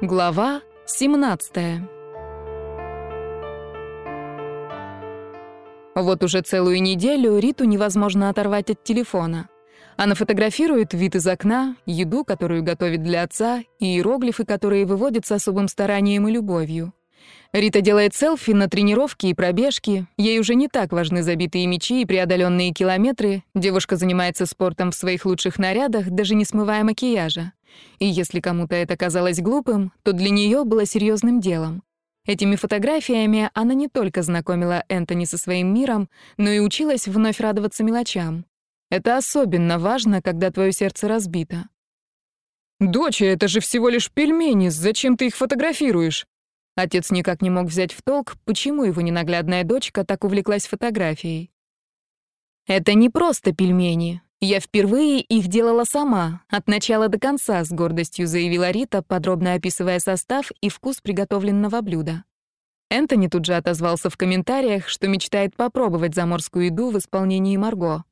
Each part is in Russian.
Глава 17 Вот уже целую неделю Риту невозможно оторвать от телефона. Она фотографирует вид из окна, еду, которую готовит для отца, и иероглифы, которые выводят с особым старанием и любовью. Рита делает селфи на тренировке и пробежке. Ей уже не так важны забитые мячи и преодоленные километры. Девушка занимается спортом в своих лучших нарядах, даже не смывая макияжа. И если кому-то это казалось глупым, то для нее было серьезным делом. Этими фотографиями она не только знакомила Энтони со своим миром, но и училась вновь радоваться мелочам. Это особенно важно, когда твое сердце разбито. «Доча, это же всего лишь пельмени, зачем ты их фотографируешь?» Отец никак не мог взять в толк, почему его ненаглядная дочка так увлеклась фотографией. «Это не просто пельмени. Я впервые их делала сама, от начала до конца», — с гордостью заявила Рита, подробно описывая состав и вкус приготовленного блюда. Энтони тут же отозвался в комментариях, что мечтает попробовать заморскую еду в исполнении Марго.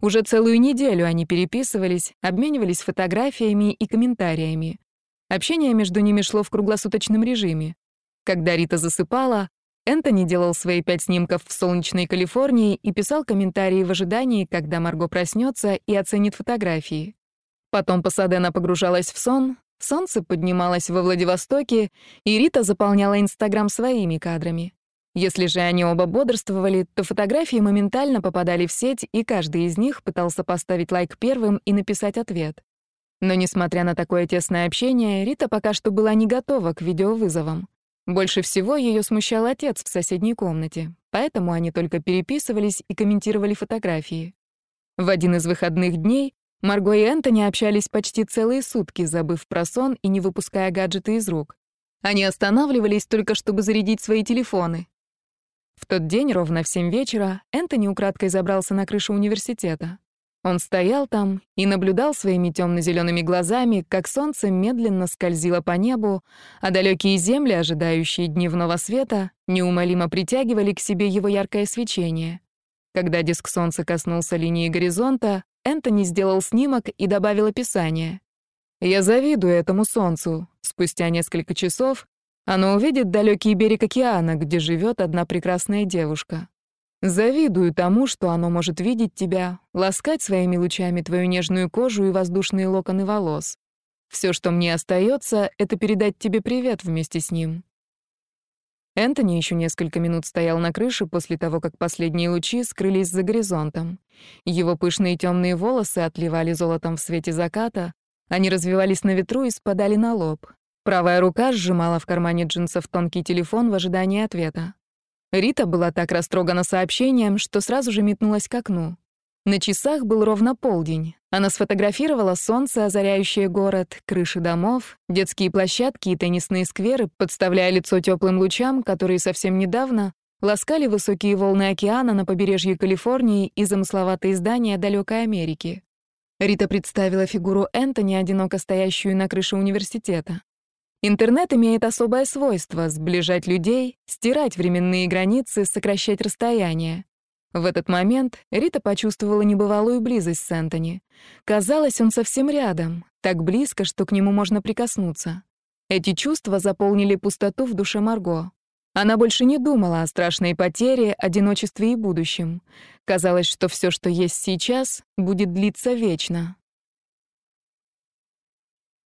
Уже целую неделю они переписывались, обменивались фотографиями и комментариями. Общение между ними шло в круглосуточном режиме. Когда Рита засыпала, Энтони делал свои пять снимков в солнечной Калифорнии и писал комментарии в ожидании, когда Марго проснется и оценит фотографии. Потом Пасадена погружалась в сон, солнце поднималось во Владивостоке, и Рита заполняла Инстаграм своими кадрами. Если же они оба бодрствовали, то фотографии моментально попадали в сеть, и каждый из них пытался поставить лайк первым и написать ответ. Но несмотря на такое тесное общение, Рита пока что была не готова к видеовызовам. Больше всего ее смущал отец в соседней комнате, поэтому они только переписывались и комментировали фотографии. В один из выходных дней Марго и Энтони общались почти целые сутки, забыв про сон и не выпуская гаджеты из рук. Они останавливались только, чтобы зарядить свои телефоны. В тот день, ровно в семь вечера, Энтони украдкой забрался на крышу университета. Он стоял там и наблюдал своими темно-зелеными глазами, как солнце медленно скользило по небу, а далекие земли, ожидающие дневного света, неумолимо притягивали к себе его яркое свечение. Когда диск солнца коснулся линии горизонта, Энтони сделал снимок и добавил описание. «Я завидую этому солнцу. Спустя несколько часов оно увидит далекий берег океана, где живет одна прекрасная девушка. Завидую тому, что оно может видеть тебя, ласкать своими лучами твою нежную кожу и воздушные локоны волос. Все, что мне остается, это передать тебе привет вместе с ним. Энтони еще несколько минут стоял на крыше после того, как последние лучи скрылись за горизонтом. Его пышные темные волосы отливали золотом в свете заката, они развивались на ветру и спадали на лоб. Правая рука сжимала в кармане джинсов тонкий телефон в ожидании ответа. Рита была так растрогана сообщением, что сразу же метнулась к окну. На часах был ровно полдень. Она сфотографировала солнце, озаряющее город, крыши домов, детские площадки и теннисные скверы, подставляя лицо теплым лучам, которые совсем недавно ласкали высокие волны океана на побережье Калифорнии и замысловатые здания далекой Америки. Рита представила фигуру Энтони, одиноко стоящую на крыше университета. Интернет имеет особое свойство — сближать людей, стирать временные границы, сокращать расстояние. В этот момент Рита почувствовала небывалую близость с Энтони. Казалось, он совсем рядом, так близко, что к нему можно прикоснуться. Эти чувства заполнили пустоту в душе Марго. Она больше не думала о страшной потере, одиночестве и будущем. Казалось, что все, что есть сейчас, будет длиться вечно.